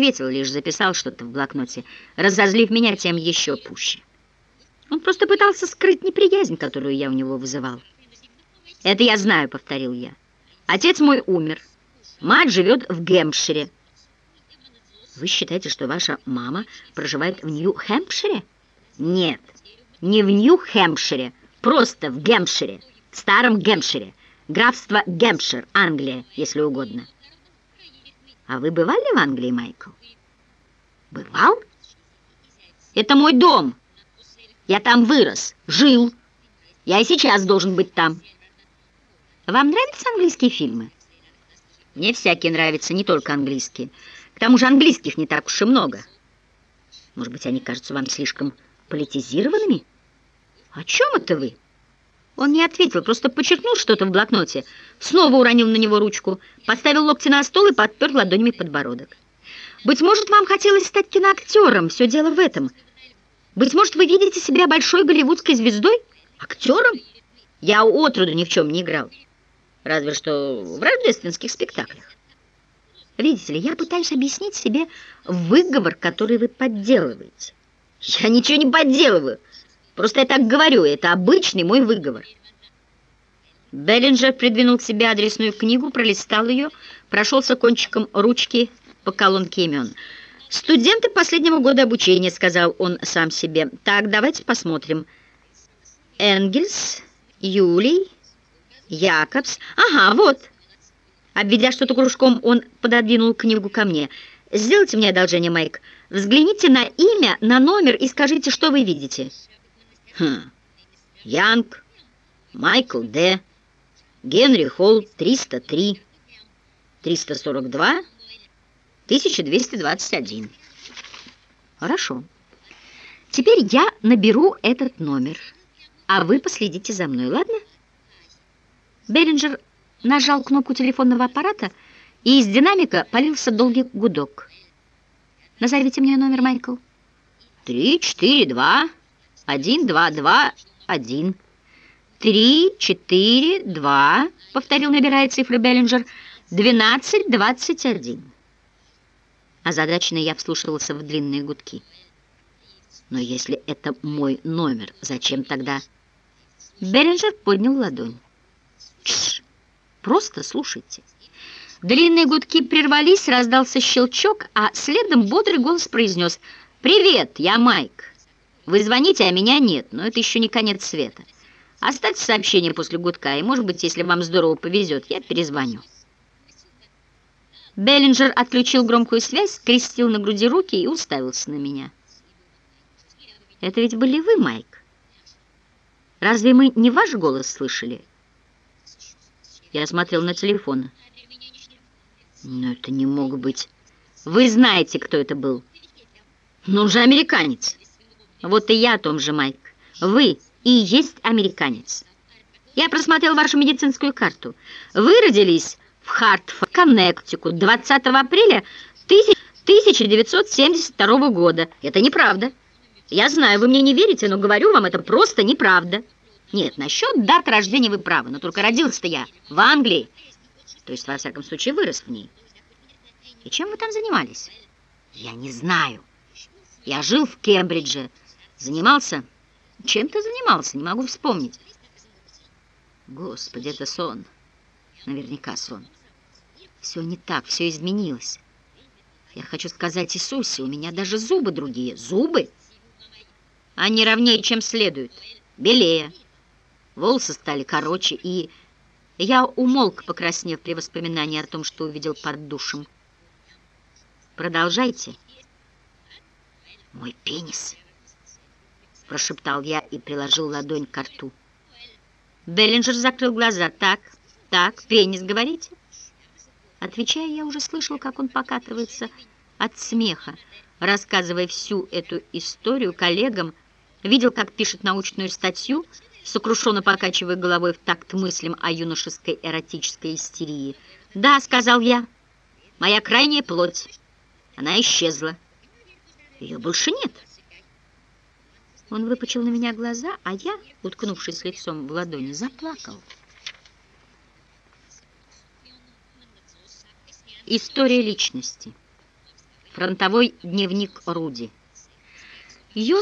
ответил, лишь записал что-то в блокноте, разозлив меня тем еще пуще. Он просто пытался скрыть неприязнь, которую я у него вызывал. «Это я знаю», — повторил я. «Отец мой умер. Мать живет в Гэмпшире». «Вы считаете, что ваша мама проживает в Нью-Хэмпшире?» «Нет, не в Нью-Хэмпшире, просто в Гэмпшире, в старом Гэмпшире, графство Гэмпшир, Англия, если угодно». «А вы бывали в Англии, Майкл?» «Бывал? Это мой дом. Я там вырос, жил. Я и сейчас должен быть там». «Вам нравятся английские фильмы?» «Мне всякие нравятся, не только английские. К тому же английских не так уж и много. Может быть, они кажутся вам слишком политизированными?» «О чем это вы?» Он не ответил, просто подчеркнул что-то в блокноте, снова уронил на него ручку, поставил локти на стол и подпер ладонями подбородок. «Быть может, вам хотелось стать киноактером, все дело в этом. Быть может, вы видите себя большой голливудской звездой? Актером? Я отроду ни в чем не играл, разве что в рождественских спектаклях. Видите ли, я пытаюсь объяснить себе выговор, который вы подделываете. Я ничего не подделываю. Просто я так говорю, это обычный мой выговор. Беллинджер придвинул к себе адресную книгу, пролистал ее, прошелся кончиком ручки по колонке имен. «Студенты последнего года обучения», — сказал он сам себе. «Так, давайте посмотрим. Энгельс, Юлий, Якобс. Ага, вот». Обведя что-то кружком, он пододвинул книгу ко мне. «Сделайте мне одолжение, Майк. Взгляните на имя, на номер и скажите, что вы видите». Хм. Янг, Майкл Д., Генри Холл, 303, 342, 1221. Хорошо. Теперь я наберу этот номер, а вы последите за мной, ладно? Беринджер нажал кнопку телефонного аппарата, и из динамика полился долгий гудок. Назовите мне номер, Майкл. Три, четыре, два один, два, два, один. Три, четыре, два, повторил, набирая цифры Беллинджер, двенадцать, двадцать один. Озадаченно я вслушивался в длинные гудки. Но если это мой номер, зачем тогда... Беллинджер поднял ладонь. Тш, просто слушайте. Длинные гудки прервались, раздался щелчок, а следом бодрый голос произнес «Привет, я Майк». Вы звоните, а меня нет, но это еще не конец света. Оставьте сообщение после гудка, и, может быть, если вам здорово повезет, я перезвоню. Беллинджер отключил громкую связь, скрестил на груди руки и уставился на меня. «Это ведь были вы, Майк? Разве мы не ваш голос слышали?» Я смотрел на телефон. «Но это не мог быть. Вы знаете, кто это был. Ну же американец!» Вот и я о том же, Майк. Вы и есть американец. Я просмотрел вашу медицинскую карту. Вы родились в Хартфорд, Коннектикут, 20 апреля 1972 года. Это неправда. Я знаю, вы мне не верите, но говорю вам, это просто неправда. Нет, насчет дат рождения вы правы, но только родился-то я в Англии. То есть, во всяком случае, вырос в ней. И чем вы там занимались? Я не знаю. Я жил в Кембридже, Занимался? Чем ты занимался? Не могу вспомнить. Господи, это сон. Наверняка сон. Все не так, все изменилось. Я хочу сказать Иисусе, у меня даже зубы другие. Зубы? Они ровнее, чем следует. Белее. Волосы стали короче, и... Я умолк, покраснев при воспоминании о том, что увидел под душем. Продолжайте. Мой пенис прошептал я и приложил ладонь к рту. Беллинджер закрыл глаза. «Так, так, пенис, говорите?» Отвечая, я уже слышал, как он покатывается от смеха, рассказывая всю эту историю коллегам, видел, как пишет научную статью, сокрушенно покачивая головой в такт мыслям о юношеской эротической истерии. «Да», — сказал я, — «моя крайняя плоть. Она исчезла. Ее больше нет». Он выпучил на меня глаза, а я, уткнувшись лицом в ладони, заплакал. История личности. Фронтовой дневник Руди. Ее